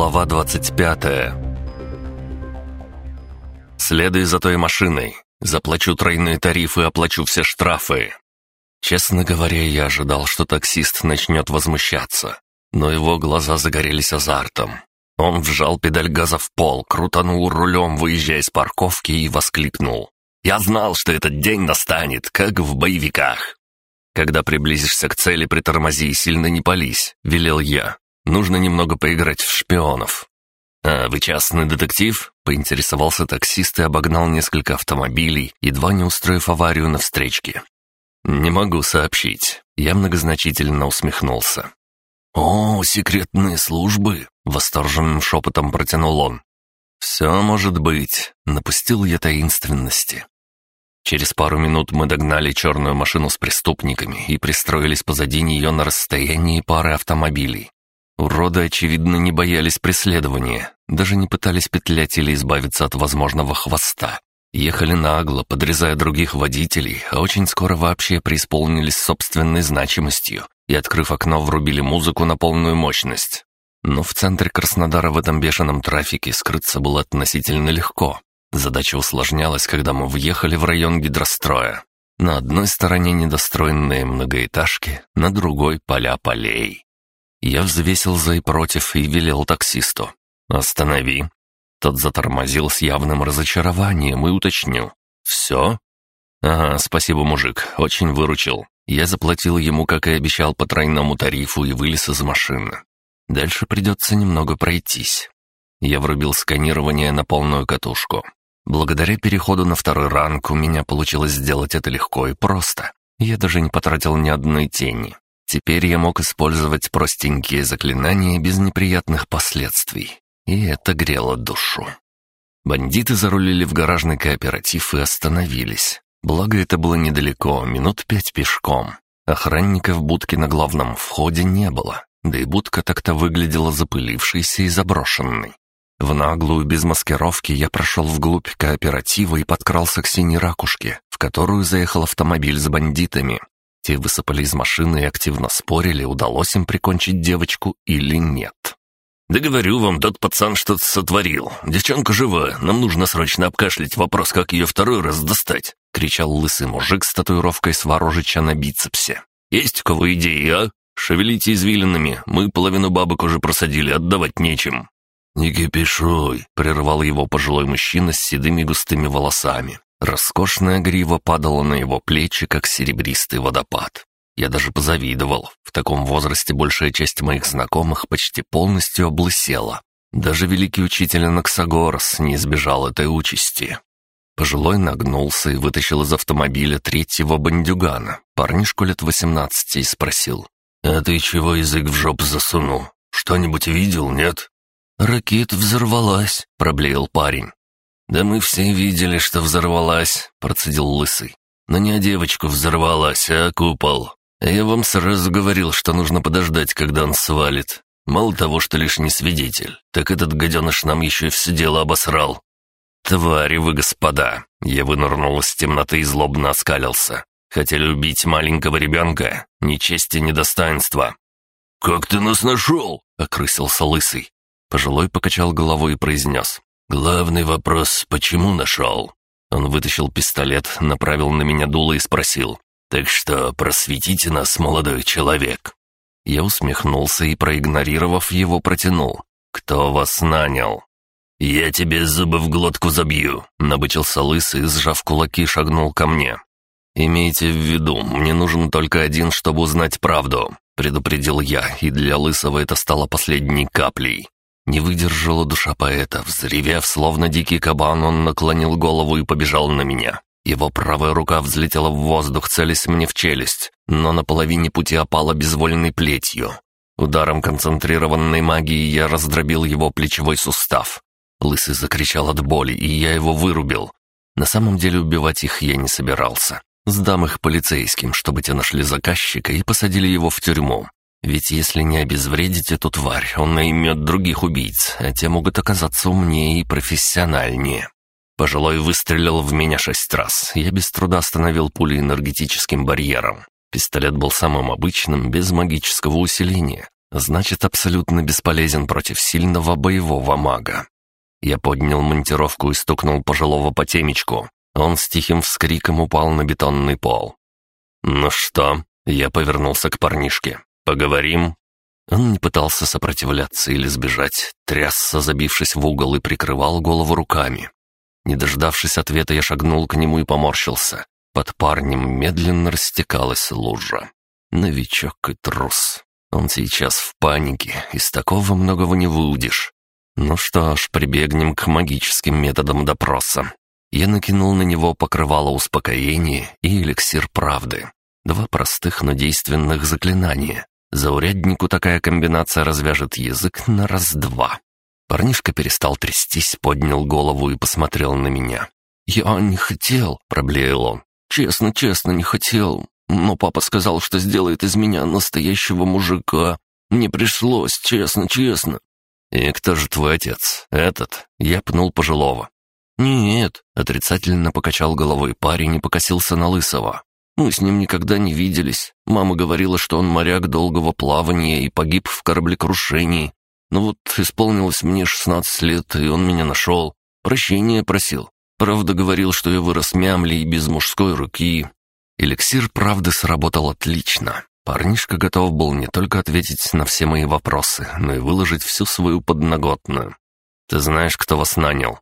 Глава 25 «Следуй за той машиной. Заплачу тройные тарифы, оплачу все штрафы». Честно говоря, я ожидал, что таксист начнет возмущаться, но его глаза загорелись азартом. Он вжал педаль газа в пол, крутанул рулем, выезжая из парковки, и воскликнул. «Я знал, что этот день настанет, как в боевиках!» «Когда приблизишься к цели, притормози и сильно не пались», — велел я. «Нужно немного поиграть в шпионов». «А вы частный детектив?» — поинтересовался таксист и обогнал несколько автомобилей, едва не устроив аварию на встречке. «Не могу сообщить». Я многозначительно усмехнулся. «О, секретные службы!» — восторженным шепотом протянул он. «Все может быть», — напустил я таинственности. Через пару минут мы догнали черную машину с преступниками и пристроились позади нее на расстоянии пары автомобилей. Уроды, очевидно, не боялись преследования, даже не пытались петлять или избавиться от возможного хвоста. Ехали нагло, подрезая других водителей, а очень скоро вообще преисполнились собственной значимостью и, открыв окно, врубили музыку на полную мощность. Но в центре Краснодара в этом бешеном трафике скрыться было относительно легко. Задача усложнялась, когда мы въехали в район гидростроя. На одной стороне недостроенные многоэтажки, на другой — поля полей. Я взвесил за и против и велел таксисту. «Останови». Тот затормозил с явным разочарованием и уточнил. «Все?» «Ага, спасибо, мужик, очень выручил. Я заплатил ему, как и обещал, по тройному тарифу и вылез из машины. Дальше придется немного пройтись». Я врубил сканирование на полную катушку. Благодаря переходу на второй ранг у меня получилось сделать это легко и просто. Я даже не потратил ни одной тени. Теперь я мог использовать простенькие заклинания без неприятных последствий. И это грело душу. Бандиты зарулили в гаражный кооператив и остановились. Благо, это было недалеко, минут пять пешком. Охранника в будке на главном входе не было, да и будка так-то выглядела запылившейся и заброшенной. В наглую, без маскировки, я прошел вглубь кооператива и подкрался к синей ракушке, в которую заехал автомобиль с бандитами. Те высыпали из машины и активно спорили, удалось им прикончить девочку или нет. «Да говорю вам, тот пацан что-то сотворил. Девчонка жива, нам нужно срочно обкашлять вопрос, как ее второй раз достать», — кричал лысый мужик с татуировкой Сварожича на бицепсе. «Есть у кого идеи, а? Шевелите извилинами, мы половину бабок уже просадили, отдавать нечем». «Не кипишуй», — прервал его пожилой мужчина с седыми густыми волосами. Роскошная грива падала на его плечи, как серебристый водопад. Я даже позавидовал. В таком возрасте большая часть моих знакомых почти полностью облысела. Даже великий учитель Анаксагорос не избежал этой участи. Пожилой нагнулся и вытащил из автомобиля третьего бандюгана, парнишку лет восемнадцати, и спросил. «А ты чего язык в жопу засунул? Что-нибудь видел, нет?» «Ракета взорвалась», — проблеял парень. «Да мы все видели, что взорвалась», — процедил Лысый. «Но не девочку взорвалась, а купол. Я вам сразу говорил, что нужно подождать, когда он свалит. Мало того, что лишний свидетель, так этот гаденыш нам еще и все дело обосрал». «Твари вы, господа!» Я вынырнул из темноты и злобно оскалился. «Хотели убить маленького ребенка? Ни чести, ни достоинства». «Как ты нас нашел?» — окрысился Лысый. Пожилой покачал головой и произнес. «Главный вопрос, почему нашел?» Он вытащил пистолет, направил на меня дуло и спросил. «Так что, просветите нас, молодой человек». Я усмехнулся и, проигнорировав его, протянул. «Кто вас нанял?» «Я тебе зубы в глотку забью», — набычился лысый, сжав кулаки, шагнул ко мне. «Имейте в виду, мне нужен только один, чтобы узнать правду», — предупредил я, и для лысого это стало последней каплей. Не выдержала душа поэта, взревев, словно дикий кабан, он наклонил голову и побежал на меня. Его правая рука взлетела в воздух, целясь мне в челюсть, но на половине пути опала безвольной плетью. Ударом концентрированной магии я раздробил его плечевой сустав. Лысый закричал от боли, и я его вырубил. На самом деле убивать их я не собирался. Сдам их полицейским, чтобы те нашли заказчика и посадили его в тюрьму. Ведь если не обезвредить эту тварь, он наймет других убийц, а те могут оказаться умнее и профессиональнее. Пожилой выстрелил в меня шесть раз. Я без труда остановил пули энергетическим барьером. Пистолет был самым обычным, без магического усиления. Значит, абсолютно бесполезен против сильного боевого мага. Я поднял монтировку и стукнул пожилого по темечку. Он с тихим вскриком упал на бетонный пол. «Ну что?» Я повернулся к парнишке. «Поговорим?» Он не пытался сопротивляться или сбежать, трясся, забившись в угол, и прикрывал голову руками. Не дождавшись ответа, я шагнул к нему и поморщился. Под парнем медленно растекалась лужа. Новичок и трус. Он сейчас в панике, из такого многого не выудишь. Ну что ж, прибегнем к магическим методам допроса. Я накинул на него покрывало успокоения и эликсир правды. Два простых, но действенных заклинания. Зауряднику такая комбинация развяжет язык на раз-два. Парнишка перестал трястись, поднял голову и посмотрел на меня. «Я не хотел», — проблеял он. «Честно, честно, не хотел. Но папа сказал, что сделает из меня настоящего мужика. Мне пришлось, честно, честно». «И кто же твой отец? Этот?» Я пнул пожилого. «Нет», — отрицательно покачал головой парень и покосился на Лысого. «Мы с ним никогда не виделись. Мама говорила, что он моряк долгого плавания и погиб в кораблекрушении. Но вот исполнилось мне шестнадцать лет, и он меня нашел. Прощения просил. Правда, говорил, что я вырос мямли и без мужской руки. Эликсир правды сработал отлично. Парнишка готов был не только ответить на все мои вопросы, но и выложить всю свою подноготную. «Ты знаешь, кто вас нанял?»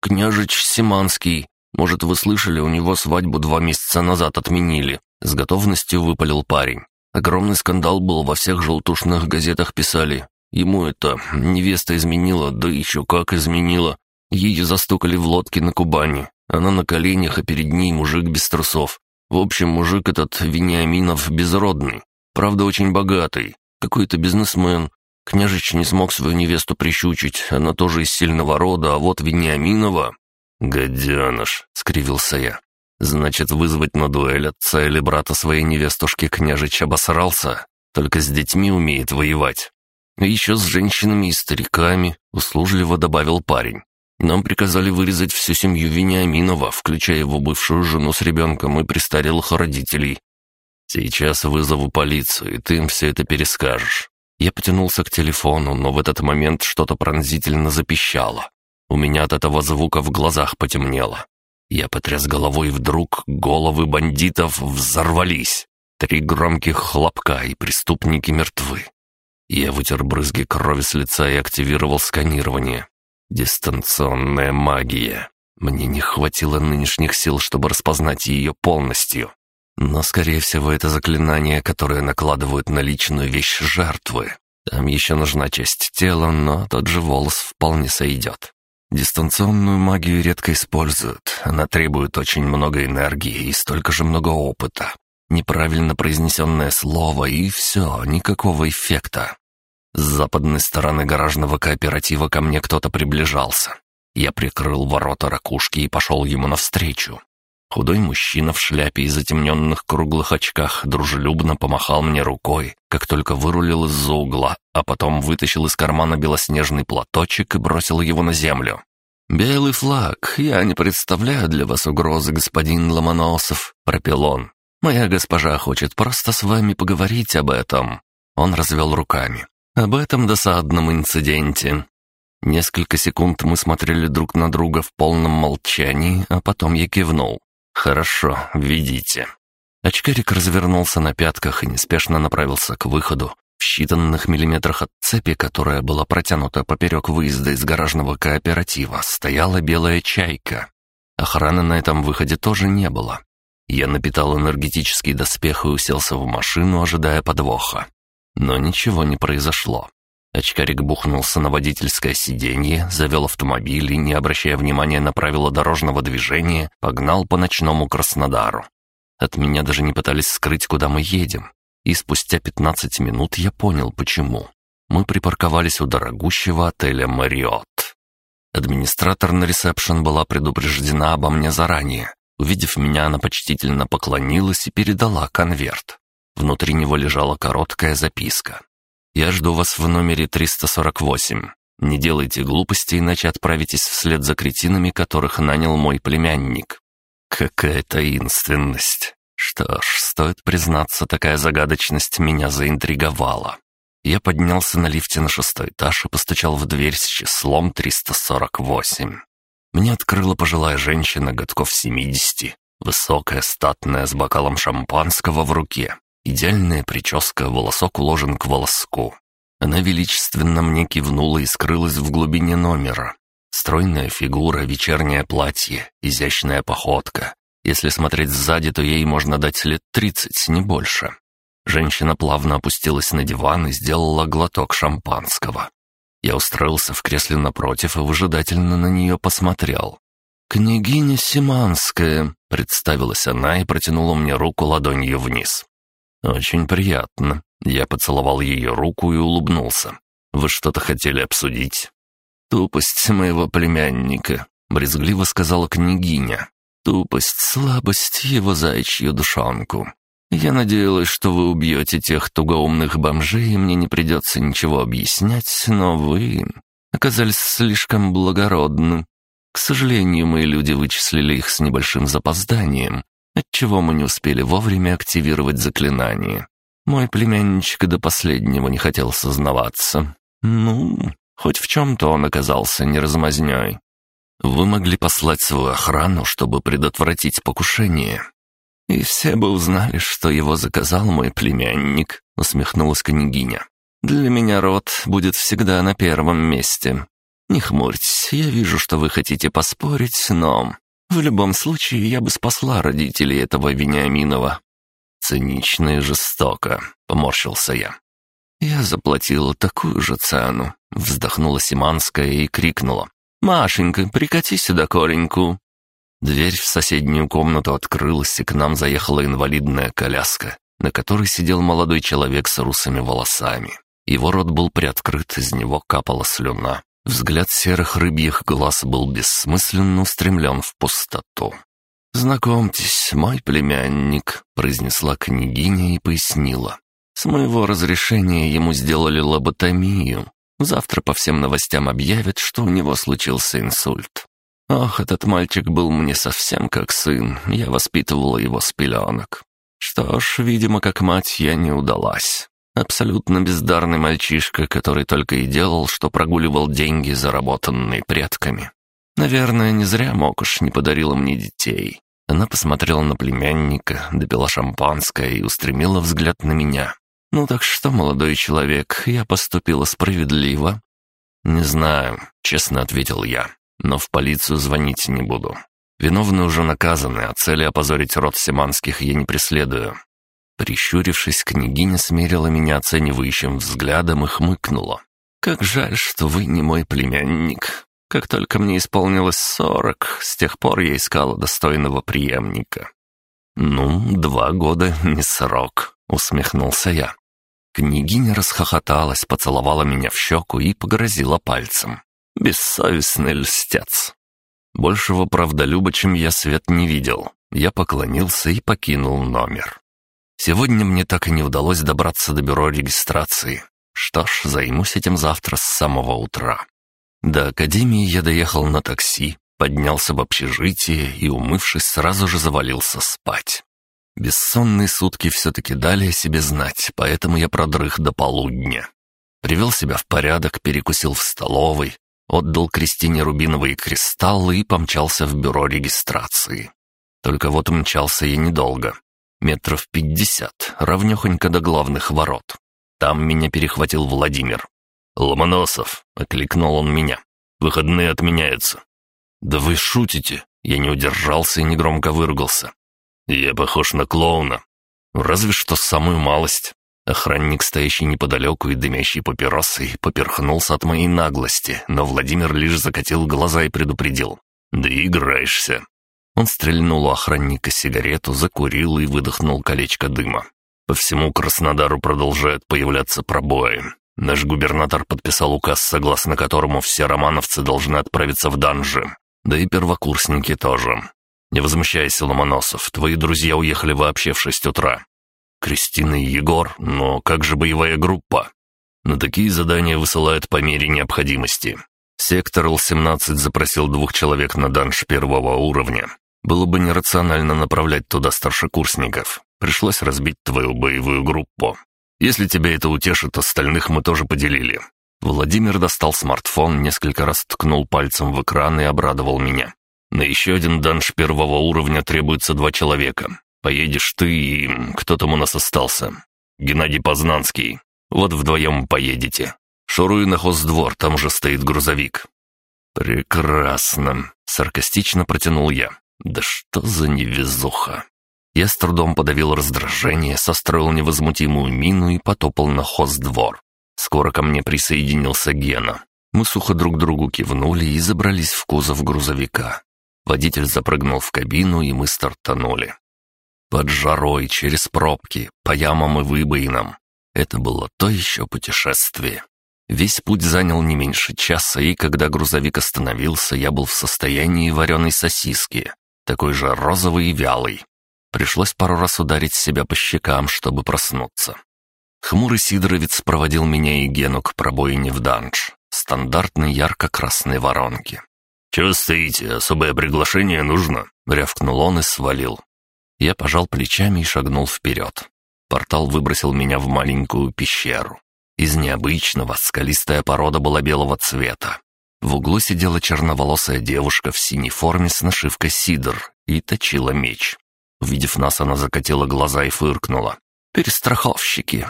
«Княжич Симанский. Может, вы слышали, у него свадьбу два месяца назад отменили». С готовностью выпалил парень. Огромный скандал был, во всех желтушных газетах писали. Ему это невеста изменила, да еще как изменила. Ее застукали в лодке на Кубани. Она на коленях, а перед ней мужик без трусов. В общем, мужик этот Вениаминов безродный. Правда, очень богатый. Какой-то бизнесмен. Княжич не смог свою невесту прищучить. Она тоже из сильного рода, а вот Вениаминова... «Гаденыш», — скривился я. «Значит, вызвать на дуэль отца или брата своей невестушки княжич обосрался? Только с детьми умеет воевать». «Еще с женщинами и стариками», — услужливо добавил парень. Нам приказали вырезать всю семью Вениаминова, включая его бывшую жену с ребенком и престарелых родителей. Сейчас вызову полицию, и ты им все это перескажешь. Я потянулся к телефону, но в этот момент что-то пронзительно запищало. У меня от этого звука в глазах потемнело. Я потряс головой, и вдруг головы бандитов взорвались. Три громких хлопка, и преступники мертвы. Я вытер брызги крови с лица и активировал сканирование. Дистанционная магия. Мне не хватило нынешних сил, чтобы распознать ее полностью. Но, скорее всего, это заклинание, которое накладывают на личную вещь жертвы. Там еще нужна часть тела, но тот же волос вполне сойдет. Дистанционную магию редко используют. Она требует очень много энергии и столько же много опыта. Неправильно произнесенное слово, и все, никакого эффекта. С западной стороны гаражного кооператива ко мне кто-то приближался. Я прикрыл ворота ракушки и пошел ему навстречу. Худой мужчина в шляпе и затемненных круглых очках дружелюбно помахал мне рукой, как только вырулил из-за угла, а потом вытащил из кармана белоснежный платочек и бросил его на землю. «Белый флаг, я не представляю для вас угрозы, господин Ломоносов», — пропел он. «Моя госпожа хочет просто с вами поговорить об этом». Он развел руками. Об этом досадном инциденте. Несколько секунд мы смотрели друг на друга в полном молчании, а потом я кивнул. «Хорошо, ведите». Очкарик развернулся на пятках и неспешно направился к выходу. В считанных миллиметрах от цепи, которая была протянута поперек выезда из гаражного кооператива, стояла белая чайка. Охраны на этом выходе тоже не было. Я напитал энергетический доспех и уселся в машину, ожидая подвоха. Но ничего не произошло. Очкарик бухнулся на водительское сиденье, завел автомобиль и, не обращая внимания на правила дорожного движения, погнал по ночному Краснодару. От меня даже не пытались скрыть, куда мы едем. И спустя 15 минут я понял, почему. Мы припарковались у дорогущего отеля «Мариот». Администратор на ресепшн была предупреждена обо мне заранее. Увидев меня, она почтительно поклонилась и передала конверт. Внутри него лежала короткая записка. «Я жду вас в номере 348. Не делайте глупостей, иначе отправитесь вслед за кретинами, которых нанял мой племянник». Какая таинственность. Что ж, стоит признаться, такая загадочность меня заинтриговала. Я поднялся на лифте на шестой этаж и постучал в дверь с числом 348. Мне открыла пожилая женщина, годков 70, высокая, статная, с бокалом шампанского в руке. Идеальная прическа, волосок уложен к волоску. Она величественно мне кивнула и скрылась в глубине номера. Стройная фигура, вечернее платье, изящная походка. Если смотреть сзади, то ей можно дать лет тридцать, не больше. Женщина плавно опустилась на диван и сделала глоток шампанского. Я устроился в кресле напротив и выжидательно на нее посмотрел. «Княгиня Симанская», — представилась она и протянула мне руку ладонью вниз. «Очень приятно». Я поцеловал ее руку и улыбнулся. «Вы что-то хотели обсудить?» «Тупость моего племянника», — брезгливо сказала княгиня. «Тупость, слабость его заячью душонку. Я надеялась, что вы убьете тех тугоумных бомжей, и мне не придется ничего объяснять, но вы оказались слишком благородны. К сожалению, мои люди вычислили их с небольшим запозданием, отчего мы не успели вовремя активировать заклинание. Мой племянничек до последнего не хотел сознаваться. Ну, хоть в чем-то он оказался неразмазнёй. Вы могли послать свою охрану, чтобы предотвратить покушение. «И все бы узнали, что его заказал мой племянник», — усмехнулась княгиня. «Для меня род будет всегда на первом месте. Не хмурьтесь, я вижу, что вы хотите поспорить, но в любом случае я бы спасла родителей этого Вениаминова». «Цинично и жестоко», — поморщился я. «Я заплатила такую же цену», — вздохнула Симанская и крикнула. «Машенька, прикати сюда кореньку». Дверь в соседнюю комнату открылась, и к нам заехала инвалидная коляска, на которой сидел молодой человек с русыми волосами. Его рот был приоткрыт, из него капала слюна. Взгляд серых рыбьих глаз был бессмысленно устремлен в пустоту. «Знакомьтесь, мой племянник», — произнесла княгиня и пояснила. «С моего разрешения ему сделали лоботомию. Завтра по всем новостям объявят, что у него случился инсульт. Ох, этот мальчик был мне совсем как сын, я воспитывала его с пеленок. Что ж, видимо, как мать я не удалась. Абсолютно бездарный мальчишка, который только и делал, что прогуливал деньги, заработанные предками. Наверное, не зря Мокуш не подарила мне детей. Она посмотрела на племянника, допила шампанское и устремила взгляд на меня. «Ну так что, молодой человек, я поступила справедливо?» «Не знаю», — честно ответил я но в полицию звонить не буду. Виновные уже наказаны, а цели опозорить род Семанских я не преследую». Прищурившись, княгиня смерила меня оценивающим взглядом и хмыкнула. «Как жаль, что вы не мой племянник. Как только мне исполнилось сорок, с тех пор я искала достойного преемника». «Ну, два года не срок», — усмехнулся я. Княгиня расхохоталась, поцеловала меня в щеку и погрозила пальцем. Бессовестный льстец. Большего правдолюба, чем я свет не видел. Я поклонился и покинул номер. Сегодня мне так и не удалось добраться до бюро регистрации. Что ж, займусь этим завтра с самого утра. До академии я доехал на такси, поднялся в общежитие и, умывшись, сразу же завалился спать. Бессонные сутки все-таки дали о себе знать, поэтому я продрых до полудня. Привел себя в порядок, перекусил в столовой, Отдал Кристине рубиновые кристаллы и помчался в бюро регистрации. Только вот мчался я недолго. Метров пятьдесят, равнехонько до главных ворот. Там меня перехватил Владимир. «Ломоносов!» — окликнул он меня. «Выходные отменяются». «Да вы шутите!» Я не удержался и негромко выругался. «Я похож на клоуна. Разве что самую малость. Охранник, стоящий неподалеку и дымящий папиросой, поперхнулся от моей наглости, но Владимир лишь закатил глаза и предупредил. «Да играешься». Он стрельнул у охранника сигарету, закурил и выдохнул колечко дыма. По всему Краснодару продолжают появляться пробои. Наш губернатор подписал указ, согласно которому все романовцы должны отправиться в данжи. Да и первокурсники тоже. Не возмущайся, Ломоносов, твои друзья уехали вообще в шесть утра. Кристина и Егор, но как же боевая группа? На такие задания высылают по мере необходимости. Сектор Л-17 запросил двух человек на данж первого уровня. Было бы нерационально направлять туда старшекурсников. Пришлось разбить твою боевую группу. Если тебя это утешит, остальных мы тоже поделили». Владимир достал смартфон, несколько раз ткнул пальцем в экран и обрадовал меня. «На еще один данж первого уровня требуется два человека. Поедешь ты и... кто там у нас остался? Геннадий Познанский. Вот вдвоем поедете. Шуруй на хоздвор, там уже стоит грузовик». «Прекрасно», — саркастично протянул я. «Да что за невезуха!» Я с трудом подавил раздражение, состроил невозмутимую мину и потопал на хоздвор. Скоро ко мне присоединился Гена. Мы сухо друг другу кивнули и забрались в кузов грузовика. Водитель запрыгнул в кабину, и мы стартанули. Под жарой, через пробки, по ямам и выбоинам. Это было то еще путешествие. Весь путь занял не меньше часа, и когда грузовик остановился, я был в состоянии вареной сосиски, такой же розовый и вялый. Пришлось пару раз ударить себя по щекам, чтобы проснуться. Хмурый Сидоровец проводил меня и Гену к пробоине в данж, стандартной ярко-красной воронки. «Чего стоите? Особое приглашение нужно?» — рявкнул он и свалил. Я пожал плечами и шагнул вперед. Портал выбросил меня в маленькую пещеру. Из необычного скалистая порода была белого цвета. В углу сидела черноволосая девушка в синей форме с нашивкой «Сидор» и точила меч. Увидев нас, она закатила глаза и фыркнула. «Перестраховщики!»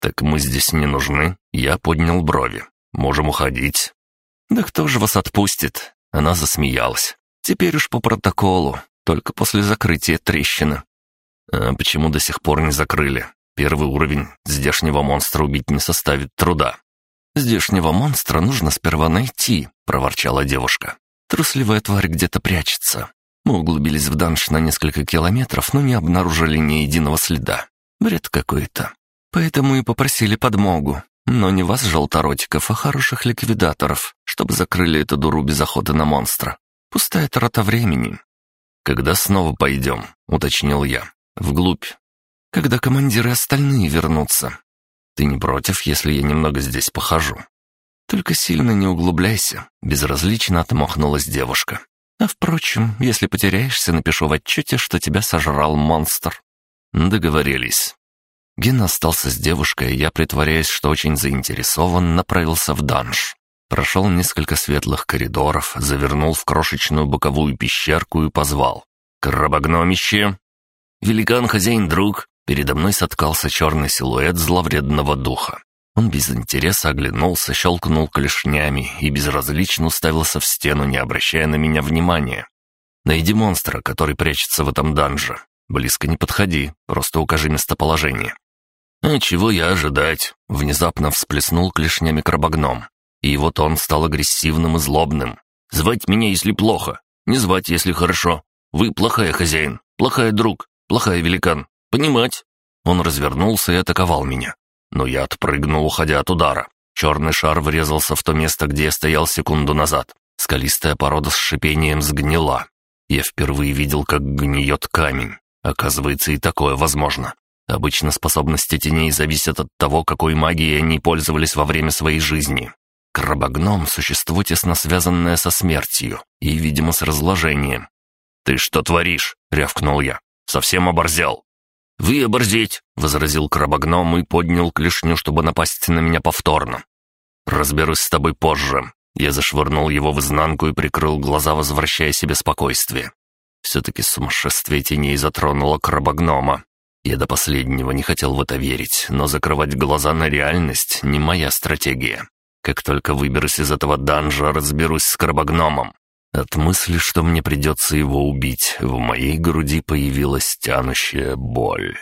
«Так мы здесь не нужны?» Я поднял брови. «Можем уходить». «Да кто же вас отпустит?» Она засмеялась. «Теперь уж по протоколу, только после закрытия трещины». «А почему до сих пор не закрыли? Первый уровень здешнего монстра убить не составит труда». «Здешнего монстра нужно сперва найти», — проворчала девушка. «Трусливая тварь где-то прячется. Мы углубились в данж на несколько километров, но не обнаружили ни единого следа. Бред какой-то. Поэтому и попросили подмогу. Но не вас, желторотиков, а хороших ликвидаторов, чтобы закрыли эту дуру без охоты на монстра. Пустая трата времени. «Когда снова пойдем?» — уточнил я. «Вглубь. Когда командиры остальные вернутся. Ты не против, если я немного здесь похожу?» «Только сильно не углубляйся», — безразлично отмахнулась девушка. А впрочем, если потеряешься, напишу в отчете, что тебя сожрал монстр». Договорились. Ген остался с девушкой, и я, притворяясь, что очень заинтересован, направился в данж. Прошел несколько светлых коридоров, завернул в крошечную боковую пещерку и позвал. «Крабогномище!» «Великан-хозяин-друг!» Передо мной соткался черный силуэт зловредного духа. Он без интереса оглянулся, щелкнул клешнями и безразлично уставился в стену, не обращая на меня внимания. «Найди монстра, который прячется в этом данже. Близко не подходи, просто укажи местоположение». «А чего я ожидать?» — внезапно всплеснул клешнями крабогном. И вот он стал агрессивным и злобным. «Звать меня, если плохо, не звать, если хорошо. Вы плохая хозяин, плохая друг, плохая великан. Понимать?» Он развернулся и атаковал меня но я отпрыгнул, уходя от удара. Черный шар врезался в то место, где я стоял секунду назад. Скалистая порода с шипением сгнила. Я впервые видел, как гниет камень. Оказывается, и такое возможно. Обычно способности теней зависят от того, какой магией они пользовались во время своей жизни. Крабогном — существо, тесно связанное со смертью и, видимо, с разложением. «Ты что творишь?» — рявкнул я. «Совсем оборзел». «Вы оборзеть!» — возразил крабогном и поднял клешню, чтобы напасть на меня повторно. «Разберусь с тобой позже». Я зашвырнул его в изнанку и прикрыл глаза, возвращая себе спокойствие. Все-таки сумасшествие теней затронуло крабогнома. Я до последнего не хотел в это верить, но закрывать глаза на реальность — не моя стратегия. Как только выберусь из этого данжа, разберусь с крабогномом. От мысли, что мне придется его убить, в моей груди появилась тянущая боль.